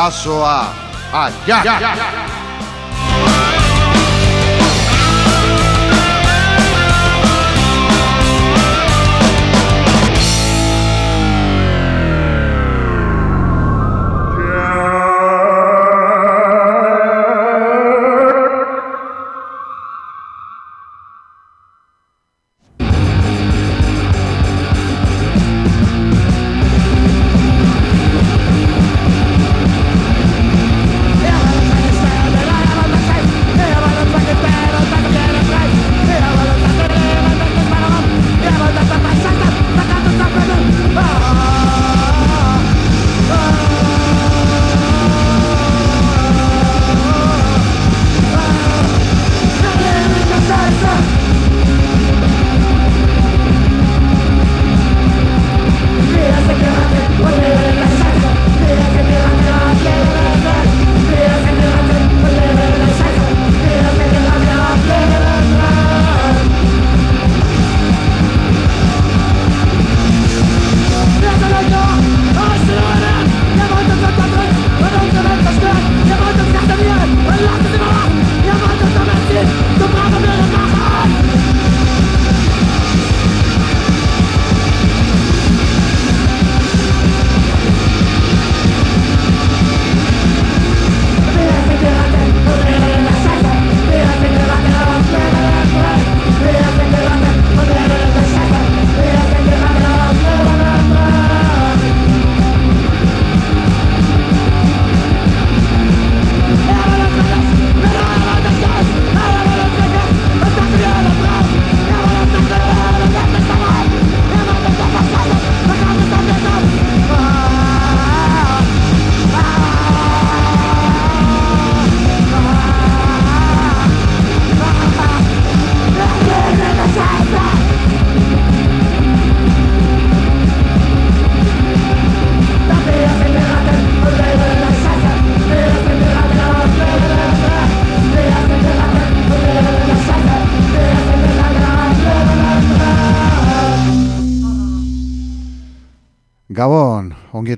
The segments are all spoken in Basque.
abraço a. a...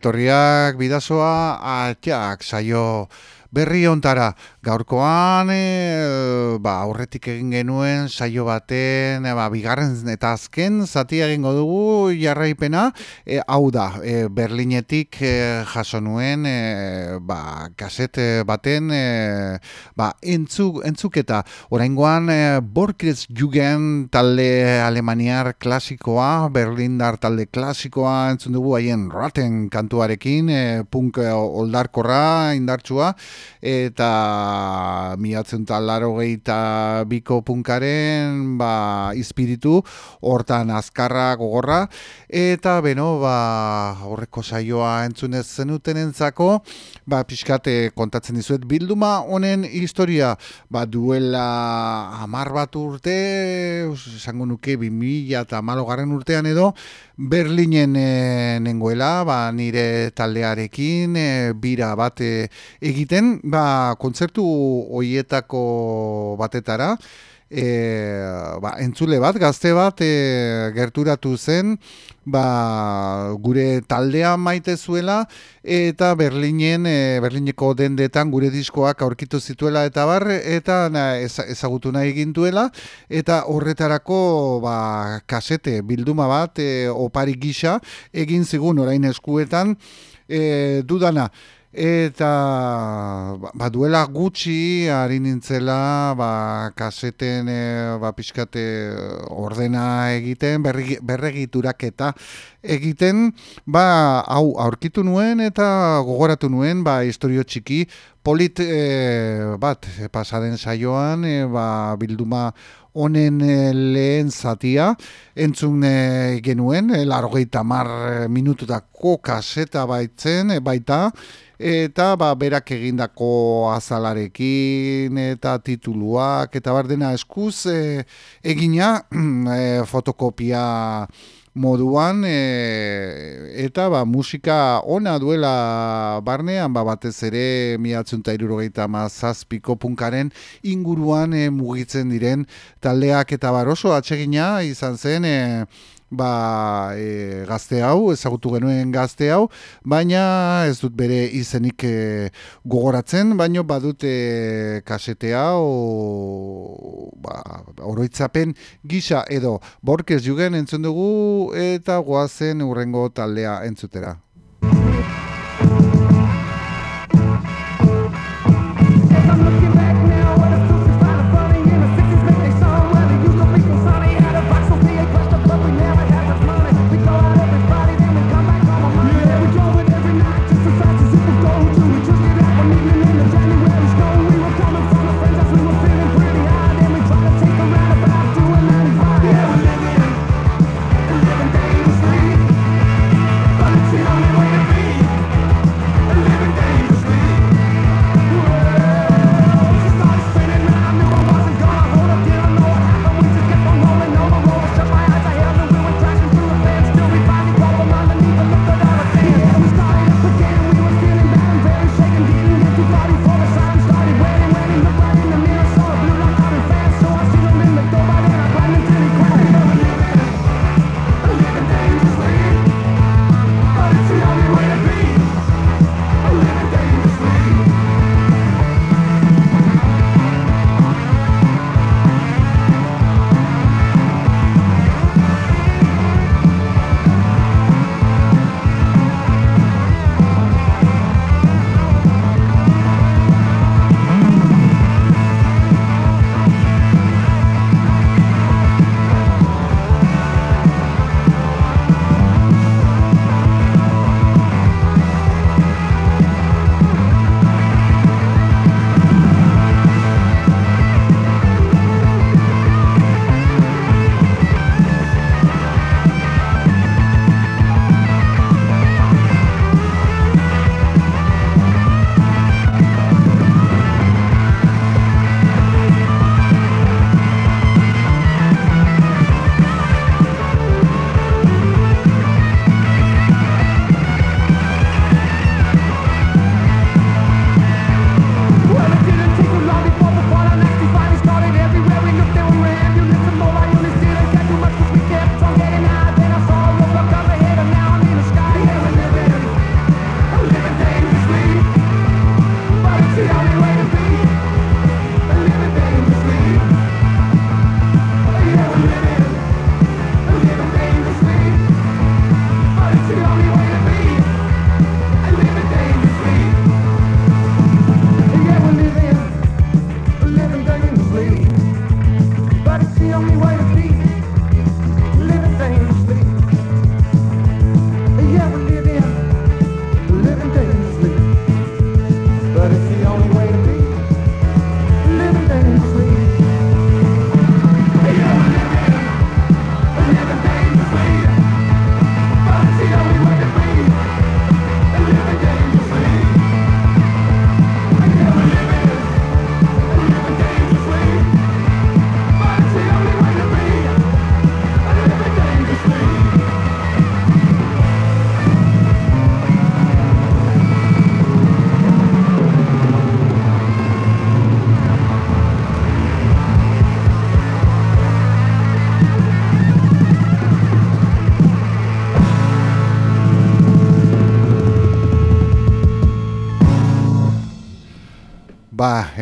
ongietorriak bidazoa, atxak, saio berri ontara, gaurkoan e, ba, aurretik egin genuen saio baten e, ba, bigarren eta azken zati egingo dugu jarraipena. E, hau da, e, Berlinetik e, jaso nuen e, ba, kaset baten e, ba, entzuk, entzuketa. Oraingoan e, Borkres Jugen talde alemaniar klasikoa Berlindar talde klasikoa entzun dugu haien raten kantuarekin e, punk oldarkorra indartsua eta miatzen talaro gehieta biko punkaren ba, izpiritu hortan azkarra gogorra eta beno ba, horreko saioa entzunez zenuten entzako ba, pixkate kontatzen dizuet bilduma honen historia ba, duela amar bat urte esango nuke bimila eta malo urtean edo Berlinen e, nengoela, ba, nire taldearekin e, bira bat e, egiten, ba, kontzertu hoietako batetara, e, ba, entzule bat, gazte bat e, gerturatu zen, ba, gure taldea maite zuela, eta Berlinen, e, Berlineko dendetan gure diskoak aurkitu zituela eta bar, eta na, ezagutu nahi gintuela, eta horretarako ba, kasete bilduma bat, e, opari gisa, egin zigun orain eskuetan, e, dudana, Eta ba, duela gutxi ari nintzela ba, kaseten e, ba, pixkate ordena egiten, berri, berregiturak eta egiten, ba, hau aurkitu nuen eta gogoratu nuen ba, historio txiki polit e, bat pasaden saioan e, ba, bilduma honen e, lehen zatia entzun e, genuen, e, largoita mar minututako kaseta baitzen, baita, eta ba, berak egindako azalarekin eta tituluak eta bar dena eskuz e, egina e, fotokopia moduan e, eta ba, musika ona duela barnean ba, batez ere miatzen eta irurogeita mazazpiko punkaren inguruan e, mugitzen diren taldeak eta bar oso atsegina izan zen e, ba, e, gazte hau, ezagutu genuen gazte hau, baina ez dut bere izenik e, gogoratzen, baino badute kasetea o, ba, oroitzapen gisa edo borkez jugen entzun dugu eta goazen urrengo taldea entzutera.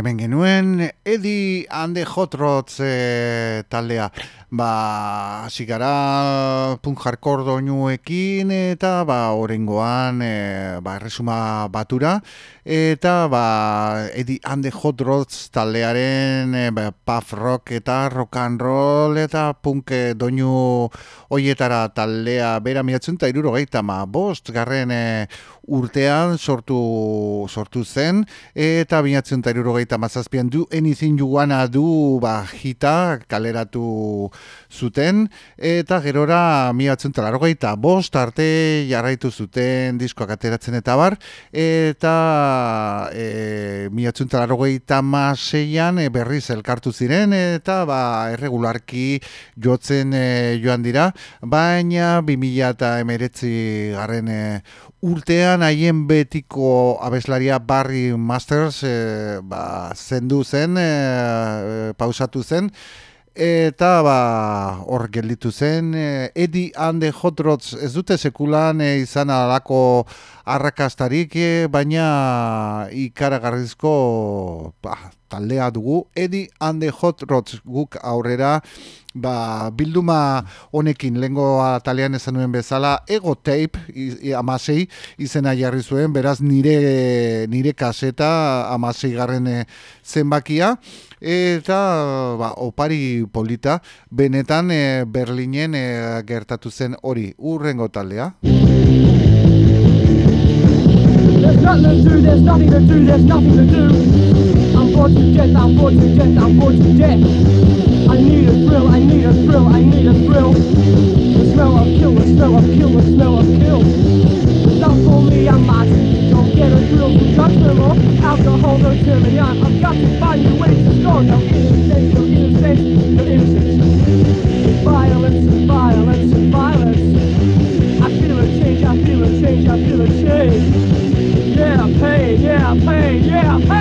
Hemen genuen, Edi hande hot rods e, taldea. Ba, zigara punk hardcore doinuekin eta ba, orengoan e, ba, erresuma batura. Eta ba, Edi hande hot rods taldearen e, ba, puff rock eta rock and roll eta punk doinu hoietara taldea bera miratzen eta iruro ma bost garren e, urtean sortu sortu zen eta binatzen eta irurogeita mazazpian du enizin juana du ba, hita kaleratu zuten eta gerora miatzen eta bost arte jarraitu zuten diskoak ateratzen eta bar eta e, miatzen eta maseian e, berriz elkartu ziren eta ba, erregularki jotzen e, joan dira baina 2000 eta emeretzi garren e, urtean haien betiko abeslaria Barry Masters e, ba, zendu zen, e, pausatu zen, Eta ba, hor gelditu zen, eh, Edi hande jotrotz ez dute sekulan eh, izan alako arrakastarik, eh, baina ikaragarrizko ba, taldea dugu. Edi hande jotrotz guk aurrera, ba, bilduma honekin lengo talean esan nuen bezala ego tape amasei izena jarri zuen beraz nire nire kaseta amasei garren eh, zenbakia. Eta ba, opari polita benetan e, Berlinen e, gertatu zen hori. Urrengo taldea. There's nothing to do, there's nothing to do, there's nothing to do bored to death, I'm bored to death, I'm bored to death I need a thrill, I need a thrill, I need a thrill. The smell of kill, the smell of kill, the smell of kill. Not for me, I'm Martin. Don't get a thrill from drugs no more. Alcohol, no on. I've got to find new ways to score. No innocence, no innocence, no innocence. Violence violence violence. I feel a change, I feel a change, I feel a change. Yeah, pain, yeah, pain, yeah, pain.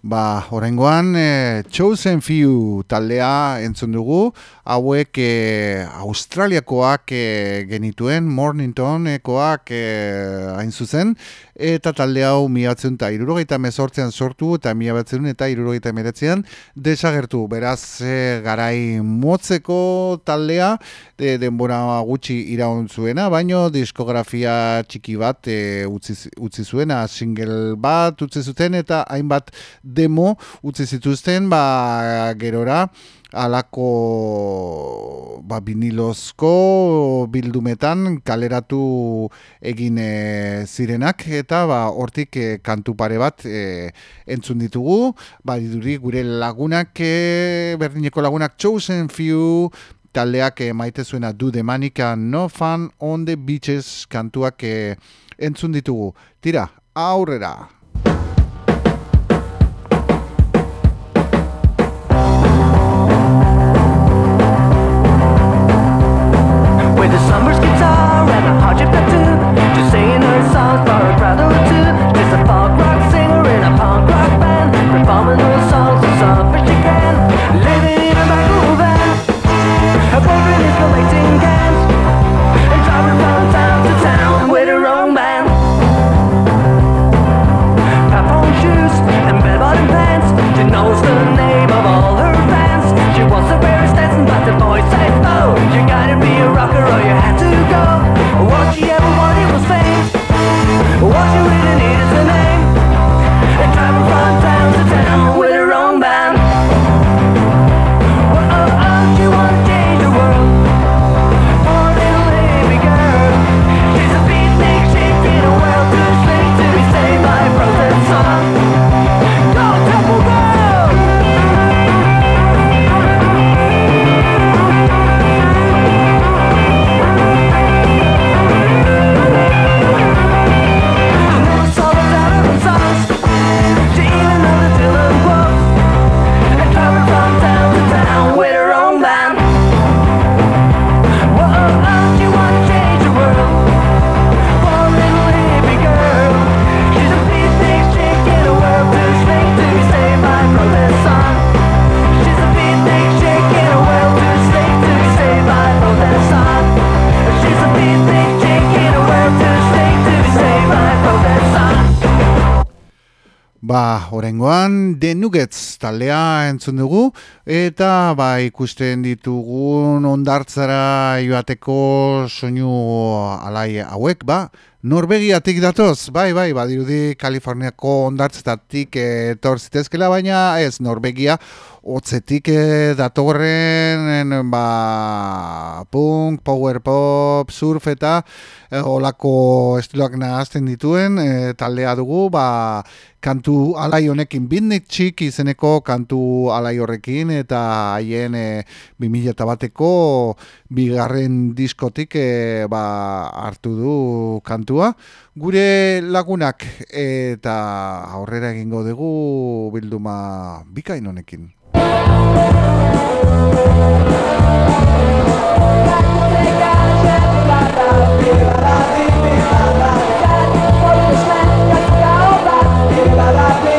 Ba, horrengoan, e, Chosen Few taldea entzun dugu, hauek e, Australiakoak e, genituen, Morningtonekoak e, hain zuzen, eta talde hau miatzen eta irurogeita mezortzean sortu, eta miatzen eta irurogeita meretzean desagertu. Beraz, e, garai motzeko taldea, de, denbora gutxi iraun zuena, baino diskografia txiki bat e, utzi, utzi zuena, single bat utzi zuten, eta hainbat demo utzi zituzten ba gerora alako ba, vinilozko bildumetan kaleratu egin e, zirenak eta ba hortik e, kantu pare bat e, entzun ditugu. Ba diduri gure lagunak e, berdineko lagunak chosen few taldeak e, maite zuena du de manika no fan on the beaches kantuak e, entzun ditugu. Tira aurrera Nuggets taldea entzun dugu, eta ba, ikusten ditugun ondartzara joateko soinu alai hauek, ba, Norvegiatik datoz, bai, bai, badirudi Kaliforniako ondartzetatik etorzitezkela, baina ez, Norvegia otzetik datorren, ba, punk, power pop, surf eta e, olako estiloak nahazten dituen, e, taldea dugu, ba, kantu alai honekin bitnik txik izeneko kantu alai horrekin eta haien e, 2000 bateko bigarren diskotik e, ba, hartu du kantua. Gure lagunak eta aurrera egingo dugu bilduma bikain honekin. Bada, bada,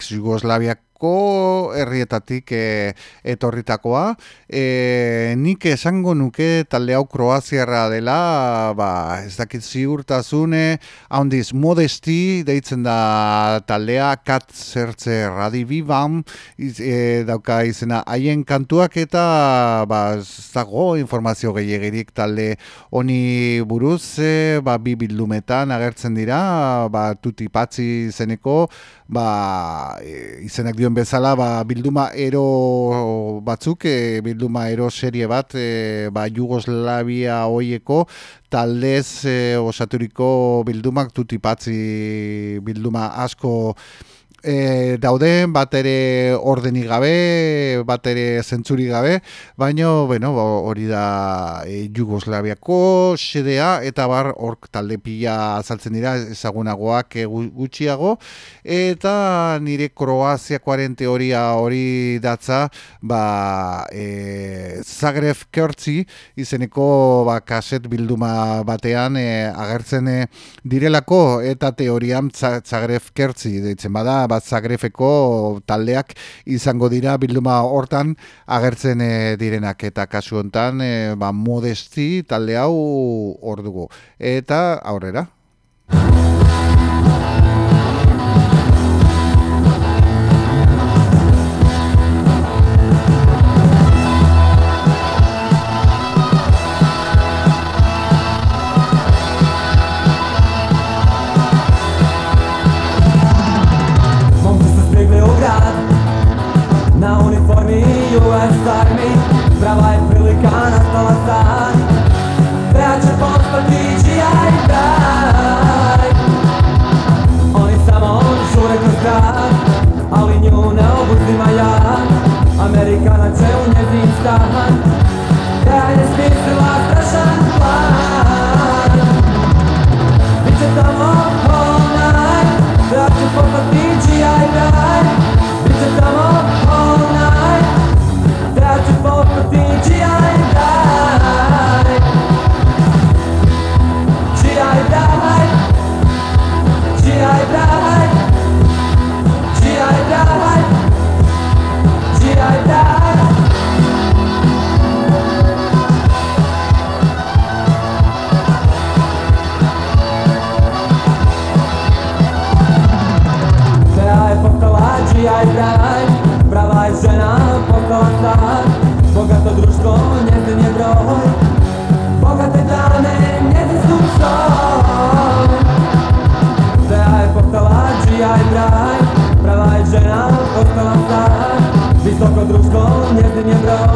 ba, ex-Jugoslaviak ko herrietatik e, etorritakoa. E, nik esango nuke talde hau kroaziarra dela, ba, ez dakit ziurtazune, handiz modesti deitzen da taldea, kat zertze radibibam, e, dauka izena haien kantuak eta ba, zago informazio gehiagirik talde honi buruz, e, ba, bi bildumetan agertzen dira, ba, tutipatzi zeneko, ba, izenak dion bezala ba, bilduma ero batzuk, e, bilduma ero serie bat, e, ba, Jugoslavia hoieko taldez e, osaturiko bildumak tutipatzi bilduma asko e, daude bat ere ordeni gabe, bat ere zentzuri gabe, baina bueno, hori da e, Jugoslaviako sedea eta bar hor talde pila azaltzen dira ezagunagoak e, gutxiago. Eta nire Kroaziakoaren teoria hori datza ba, e, Zagreb Kertzi izeneko ba, kaset bilduma batean e, agertzen e, direlako. Eta teorian Zagreb Kertzi deitzen bada bat zagrefeko taldeak izango dira bilduma hortan agertzen e, direnak. Eta kasu hontan e, ba, modesti talde hau hor dugu. Eta aurrera nie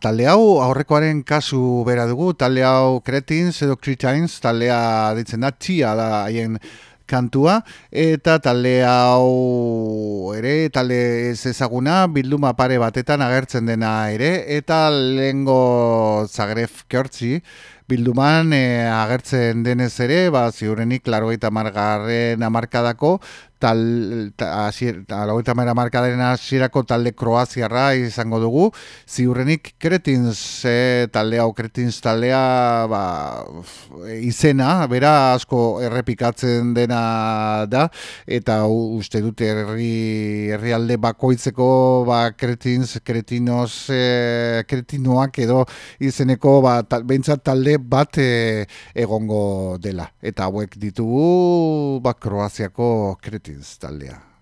talde hau aurrekoaren kasu bera dugu, talde hau Cretins edo Cretins, taldea ditzen da, txia da haien kantua, eta talde hau ere, talde ez ezaguna, bilduma pare batetan agertzen dena ere, eta lehengo Zagreb Kertzi, bilduman e, agertzen denez ere, ba, ziurenik, laro eta margarren amarkadako, tal laueta mera markadaren hasierako talde kroaziarra izango dugu. Ziurrenik kretins e, talde hau kretins taldea ba, izena bera asko errepikatzen dena da. Eta uste dute herri herrialde bakoitzeko ba, kretins kretinos e, kretinoak edo izeneko ba, tal, bat e, egongo dela eta hauek ditugu ba, kroaziako kretins taldea.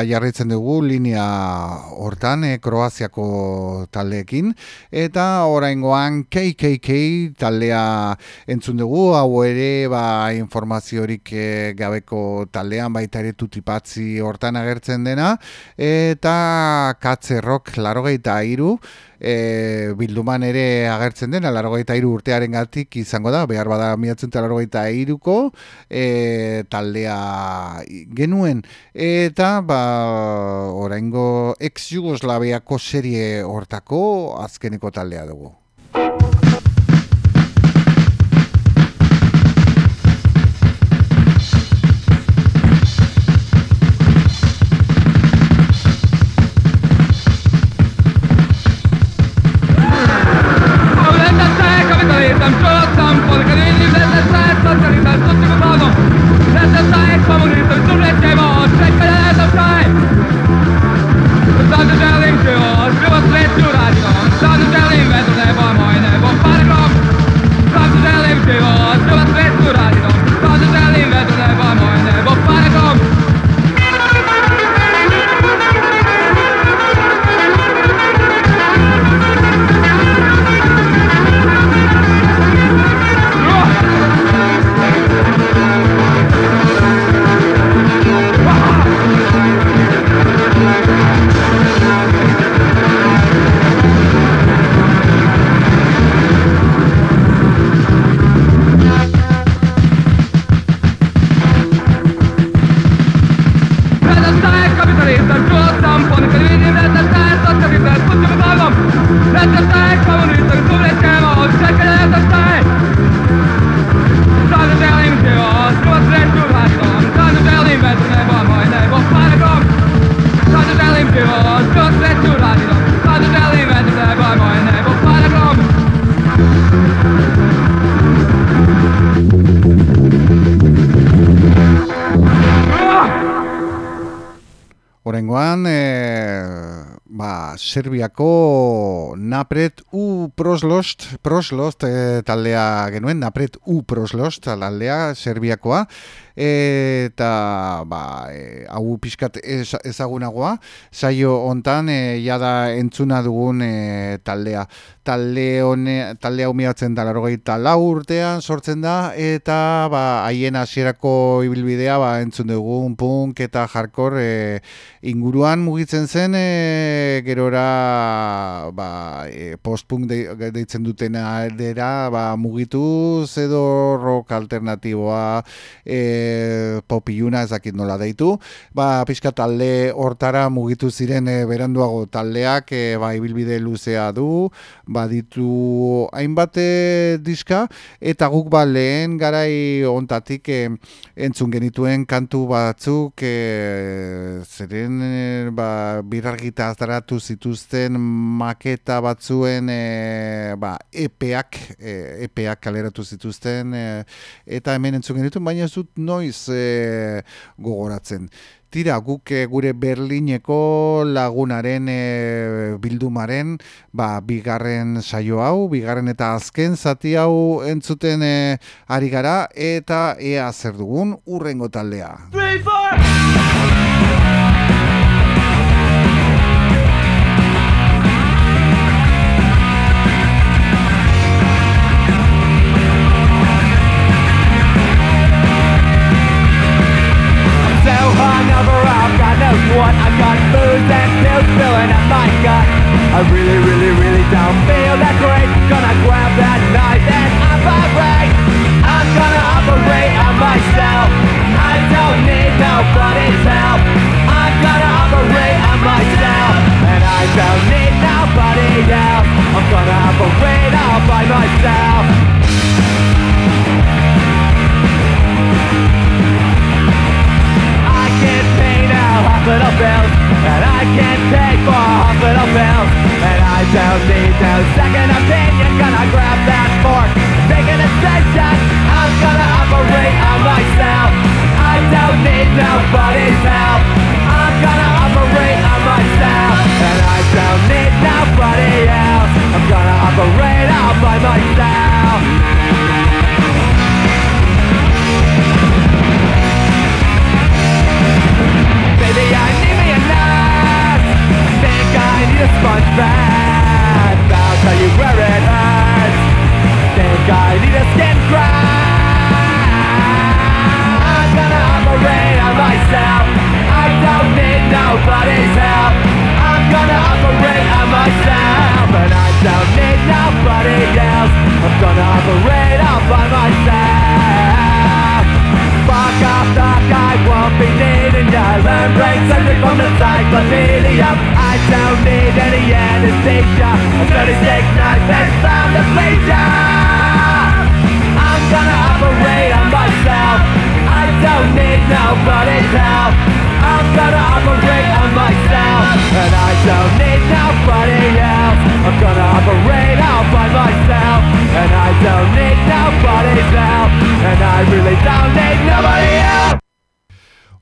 Ba, jarritzen dugu linea hortan, e, Kroaziako taldeekin, eta oraingoan KKK taldea entzun dugu, hau ere, ba, informaziorik e, gabeko taldean, baita ere tutipatzi hortan agertzen dena, eta katzerrok larogeita iru, e, bilduman ere agertzen dena, largoita iru urtearen gatik izango da, behar bada miatzen largoita iruko e, taldea genuen, eta ba, oraingo ex-Jugoslaviako serie hortako azkeneko taldea dugu. Serbiako Napret U Proslost, Proslost e, taldea genuen, Napret U Proslost taldea Serbiakoa, eta ba, e, hau pixkat ezagunagoa, saio hontan e, jada entzuna dugun e, taldea. Talde hone, talde hau miatzen da larogeita lau urtean sortzen da, eta ba, haien hasierako ibilbidea ba, entzun dugun punk eta jarkor e, inguruan mugitzen zen, e, gerora ba, e, post-punk de, deitzen dutena aldera ba, mugitu edo rock alternatiboa, e, popiluna ezakit nola deitu, ba, pixka talde hortara mugitu ziren e, beranduago taldeak, e, ba, ibilbide luzea du, ba, ditu hainbat eh, diska, eta guk ba, lehen garai ontatik e, entzun genituen kantu batzuk, e, zeren e, ba, birargita azdaratu zituzten maketa batzuen e, ba, epeak, e, epeak kaleratu zituzten, eta hemen entzun genituen, baina ez dut noiz e, gogoratzen. Tira, guk e, gure Berlineko lagunaren e, bildumaren ba, bigarren saio hau, bigarren eta azken zati hau entzuten e, ari gara eta ea zer dugun urrengo taldea. knows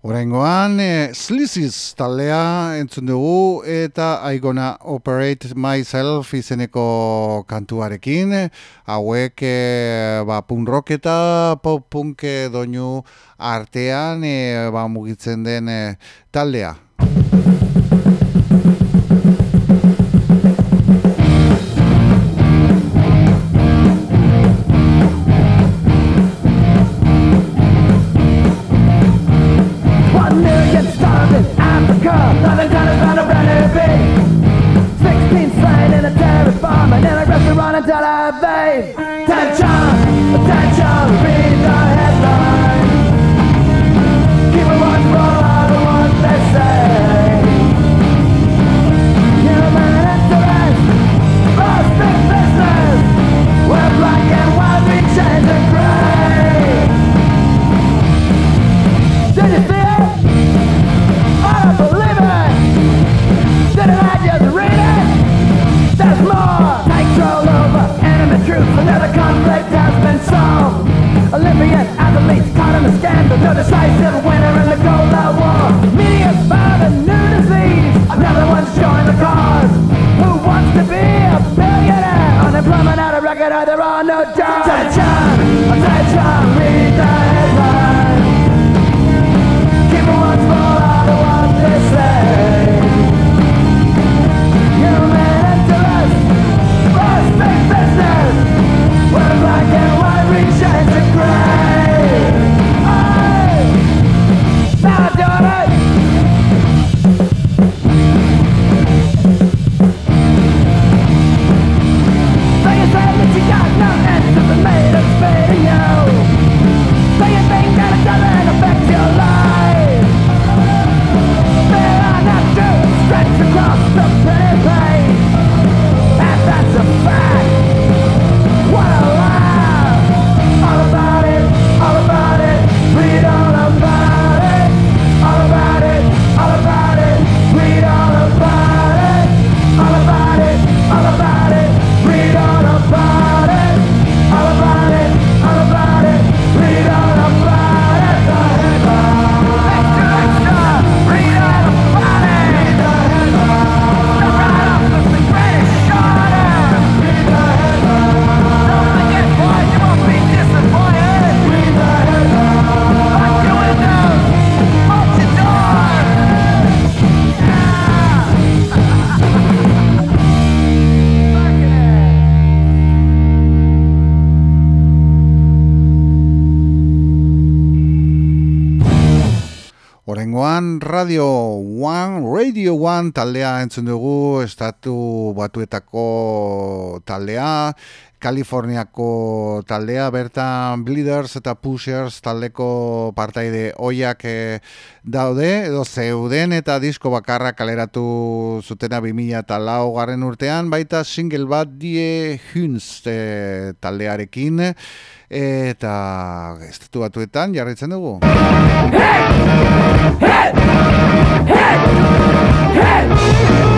Oraingoan, eh, e, Sliziz taldea entzun dugu eta Aigona Operate Myself izeneko kantuarekin. Hauek e, ba, punrock eta pop-punk eh, doinu artean e, ba, mugitzen den e, taldea. taldea entzun dugu estatu batuetako taldea, Kaliforniako taldea, bertan Bleeders eta Pushers taldeko partaide oiak e, eh, daude, edo zeuden eta disko bakarra kaleratu zutena 2000 eta lau garren urtean, baita single bat die Hunz e, eh, taldearekin, eta estatu batuetan jarraitzen dugu. Hey! Hey! Hey! Hey!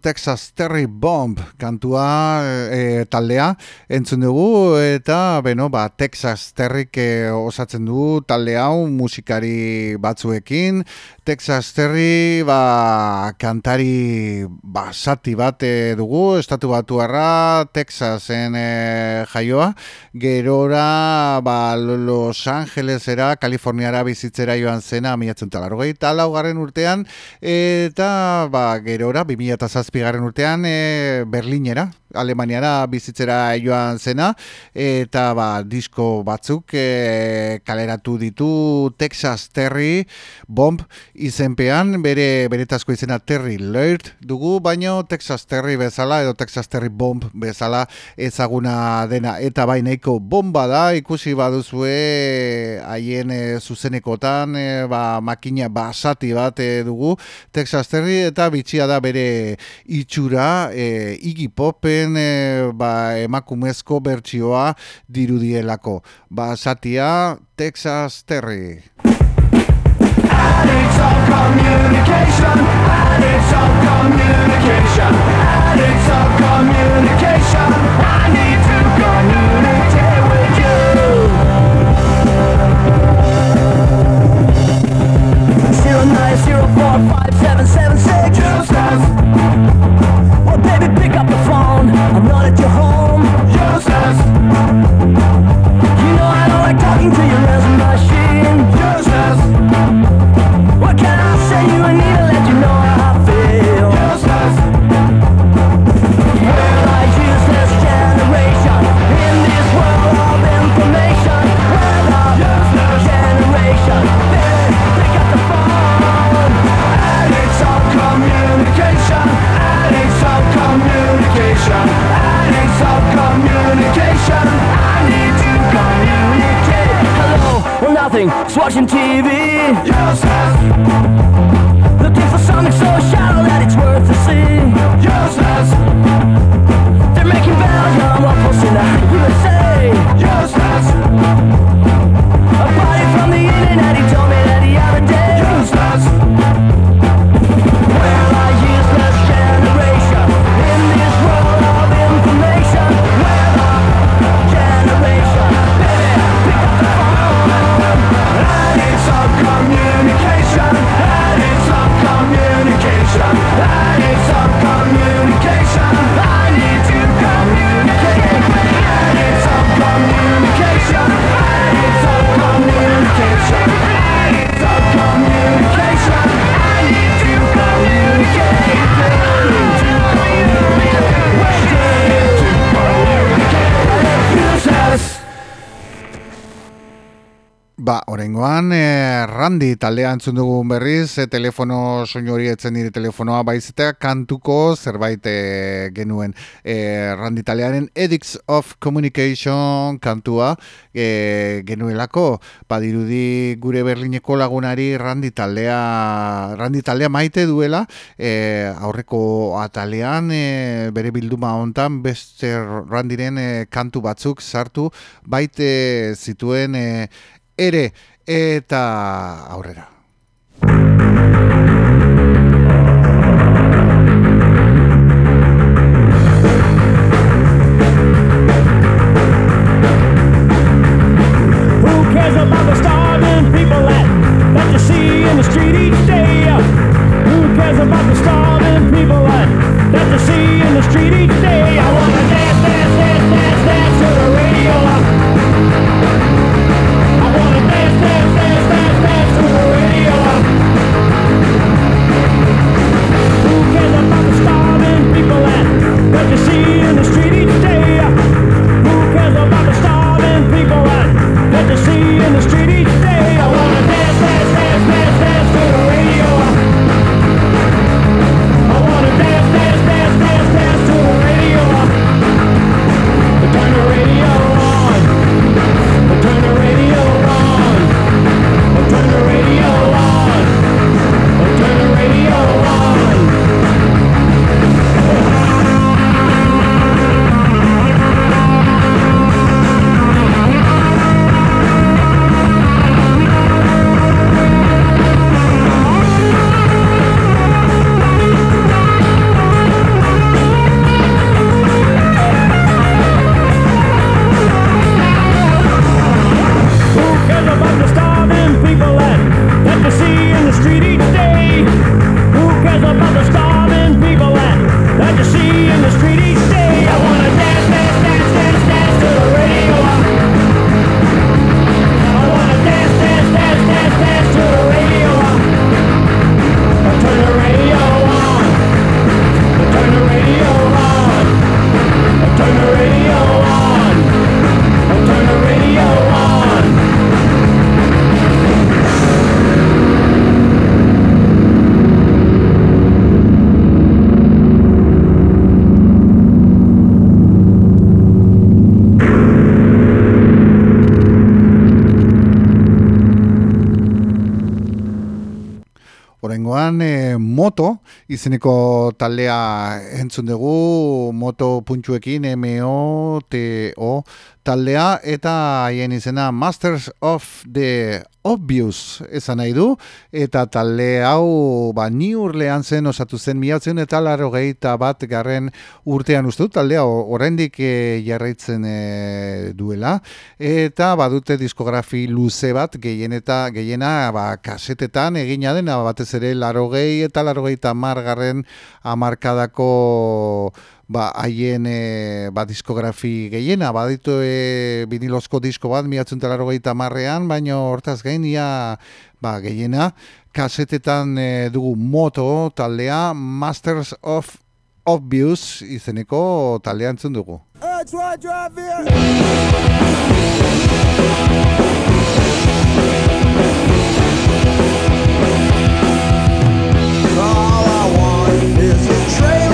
Texas Terry Bomb kantua e, taldea entzun dugu eta beno, ba, Texas Terryk e, osatzen du talde hau musikari batzuekin. Texas Terry ba, kantari ba, sati bat e, dugu estatu batu arra Texasen e, jaioa. Gerora ba, Los Angelesera Kaliforniara bizitzera joan zena miatzen talarrogei talaugarren urtean. Eta ba, gerora, 2007 garren urtean, e, Berlinera, Alemaniara bizitzera joan zena, eta ba, disko batzuk e, kaleratu ditu Texas Terry Bomb izenpean, bere beretazko izena Terry Laird dugu, baino Texas Terry bezala, edo Texas Terry Bomb bezala ezaguna dena, eta baineiko bomba da, ikusi baduzue haien e, zuzenekotan, e, ba, makina basati bat e, dugu, Texas Terry, eta bitxia da bere itxura, e, Iggy Popen, e, ba, emakumezko bertsioa dirudielako. Ba, satia, Texas Terry. Addicts of communication, addicts of communication, addicts of communication. I need to communicate with you. Zero nine zero four five seven seven six. Nothing. Just watching TV. Useless. Looking for something so shallow that it's worth the see. Useless. Ba, orengoan, e, Randi taldea entzun dugun berriz, e, telefono soinu hori etzen nire telefonoa baizetea, kantuko zerbait e, genuen. E, Randi taldearen Edicts of Communication kantua e, genuelako, badirudi gure berlineko lagunari Randi taldea, Randi taldea maite duela, e, aurreko atalean, e, bere bilduma hontan beste Randiren e, kantu batzuk sartu, baite zituen e, ere eta aurrera. Izeneko taldea entzun dugu moto puntxuekin M-O-T-O taldea eta haien izena Masters of the Obvious esan nahi du. Eta talde hau ba, ni urlean zen osatu zen miatzen eta laro gehieta bat garren urtean. Uste du taldea oraindik e, jarraitzen e, duela. Eta badute diskografi luze bat gehien eta gehiena ba, kasetetan egina dena. Batez ere laro gehi eta laro gehieta margarren amarkadako ba, haien e, ba, diskografi gehiena, baditu e, vinilozko disko bat, miatzen gehieta marrean, baina hortaz gain, ia, ba, gehiena, kasetetan e, dugu moto taldea, Masters of Obvious izeneko taldean zun dugu. All I want is a trailer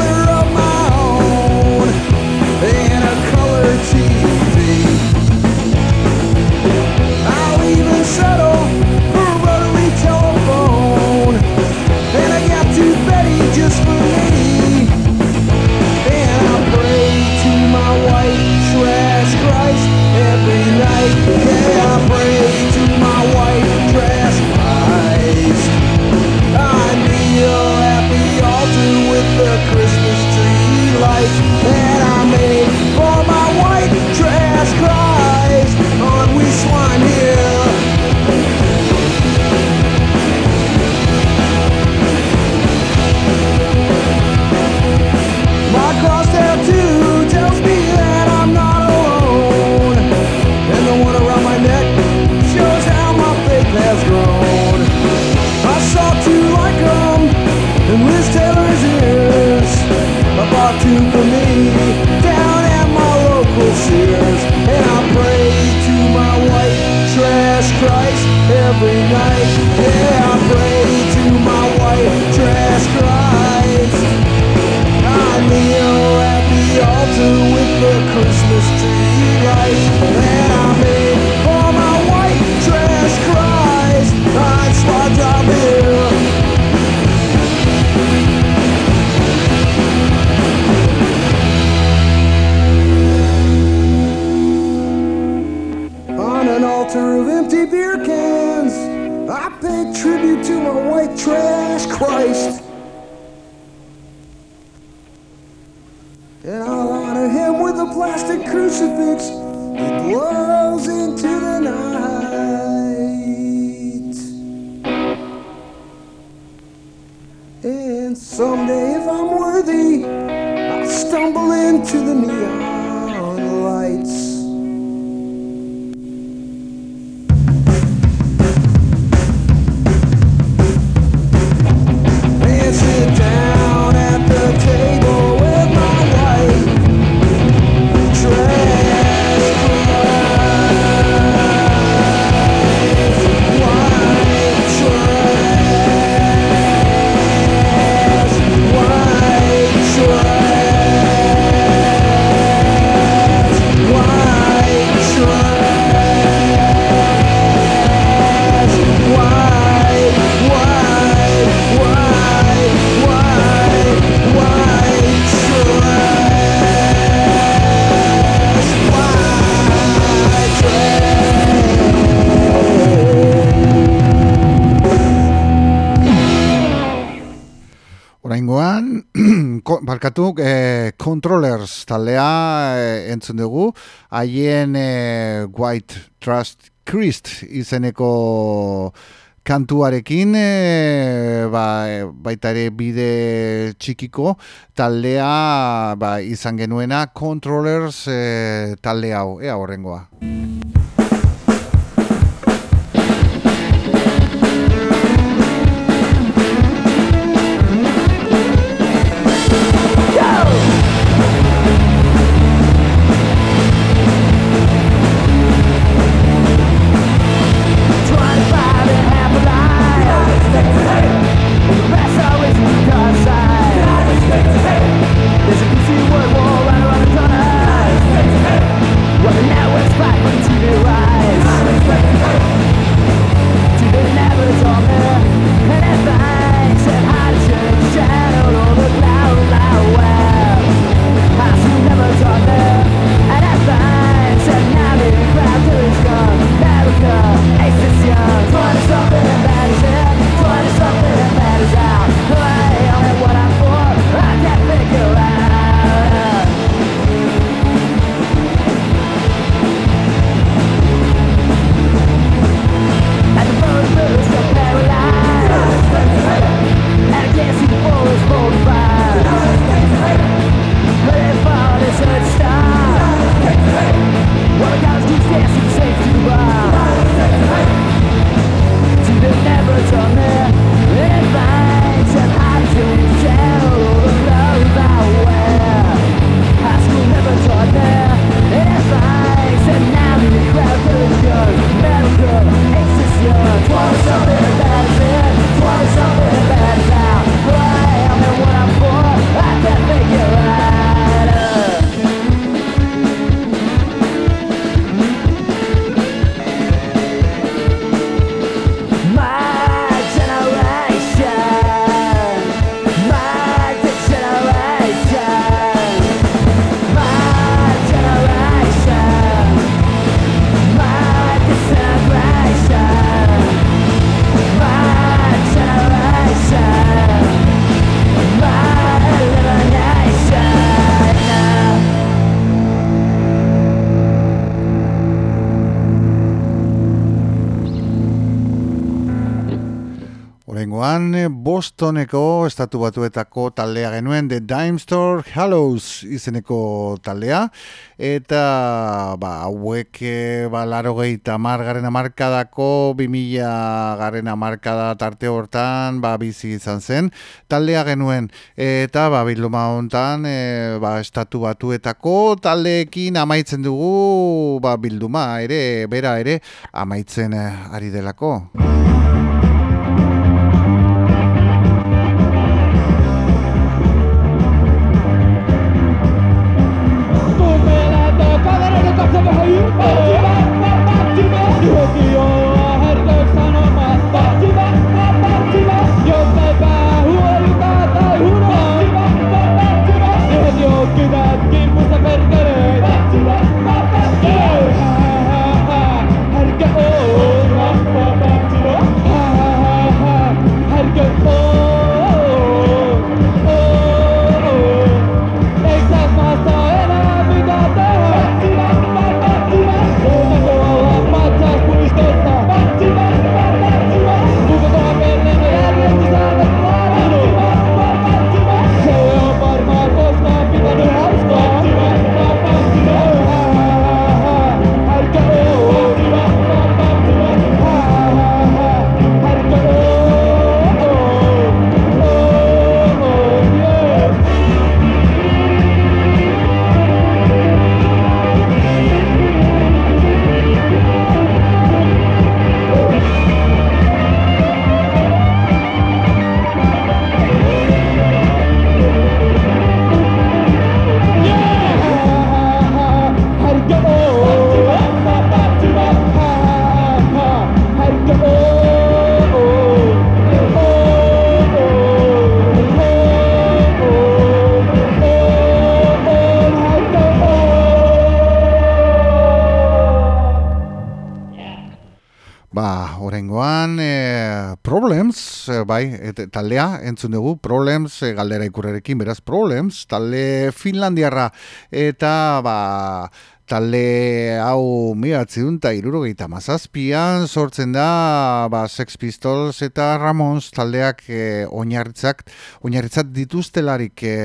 the Christmas tree light that I made for my white trash Christ. On we swine here. Bought two for me down at my local Sears, and I pray to my white trash Christ every night. Yeah, I pray to my white trash Christ. I kneel at the altar with the Christmas tree light that I made for my white trash Christ. That's why I tribute to my white trash Christ. And I'll honor him with a plastic crucifix that blows into the night. And someday, if I'm worthy, I'll stumble into the ko- barkatu, eh, controllers taldea eh, entzun dugu, haien eh, White Trust Christ izeneko kantuarekin eh, ba, baita ere bide txikiko taldea ba, izan genuena controllers eh, talde hau, ea horrengoa. Bostoneko estatu batuetako taldea genuen, The Dime Store Hallows izeneko taldea, eta ba, hauek e, ba, laro gehi tamar garen amarkadako, bimila garen amarkada tarte hortan, ba, bizi izan zen, taldea genuen, eta ba, bilduma hontan, e, ba, estatu batuetako taldeekin amaitzen dugu, ba, bilduma ere, bera ere, amaitzen e, ari delako. Bai, et, taldea, entzun dugu, problems, e, galdera ikurrerekin, beraz, problems, talde finlandiarra, eta, ba, talde hau miratziun eta irurogeita mazazpian sortzen da ba, Sex Pistols eta Ramones taldeak e, oinarritzak, oinarritzat dituztelarik e,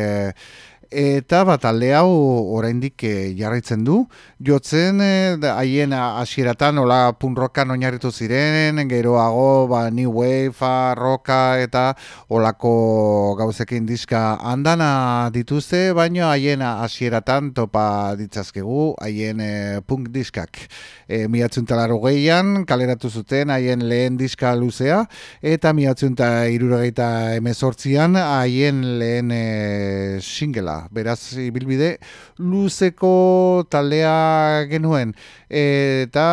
eta bat talde hau oraindik e, jarraitzen du. Jotzen eh, haien hasieratan hola punrokan oinarritu ziren, geroago ba, New Wave, roka eta olako gauzekin diska handana dituzte, baina haien hasieratan topa ditzazkegu haien e, punk diskak. E, miatzun talaro gehian, kaleratu zuten haien lehen diska luzea, eta miatzun eta irurogeita emezortzian haien lehen e, singela. Beraz, ibilbide luzeko taldea genuen. Eta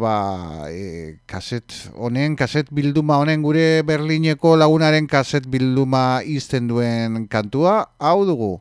ba, e, kaset honen, kaset bilduma honen gure Berlineko lagunaren kaset bilduma izten duen kantua, hau dugu.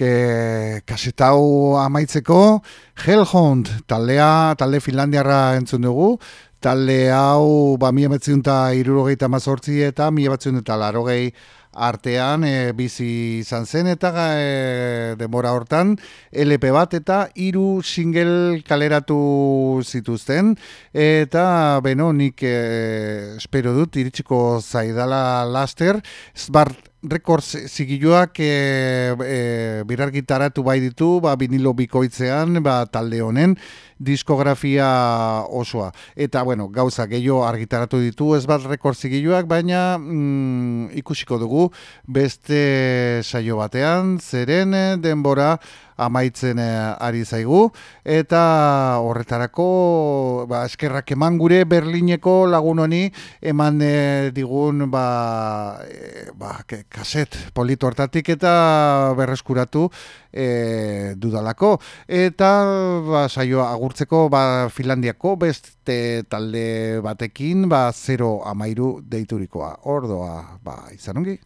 Ke, kasetau amaitzeko, Hellhound, taldea, talde Finlandiarra entzun dugu, talde hau, ba, mila batziunta irurogeita mazortzi eta mila batziunta larogei artean e, bizi izan zen eta e, denbora hortan LP bat eta hiru single kaleratu zituzten. Eta beno nik e, espero dut iritsiko zaidala laster. Smart Records zigiluak e, e, birargitaratu bai ditu, ba, vinilo bikoitzean, ba, talde honen, diskografia osoa. Eta, bueno, gauza gehiago argitaratu ditu, ez bat rekord zigiluak, baina mm, ikusiko dugu beste saio batean, zeren denbora amaitzen eh, ari zaigu. Eta horretarako ba, eskerrak eman gure Berlineko lagun honi eman eh, digun ba, e, ba, kaset polito hortatik eta berreskuratu e, dudalako. Eta ba, saio agurtzeko ba, Finlandiako beste talde batekin ba, 0 amairu deiturikoa. Ordoa ba, izan ongi?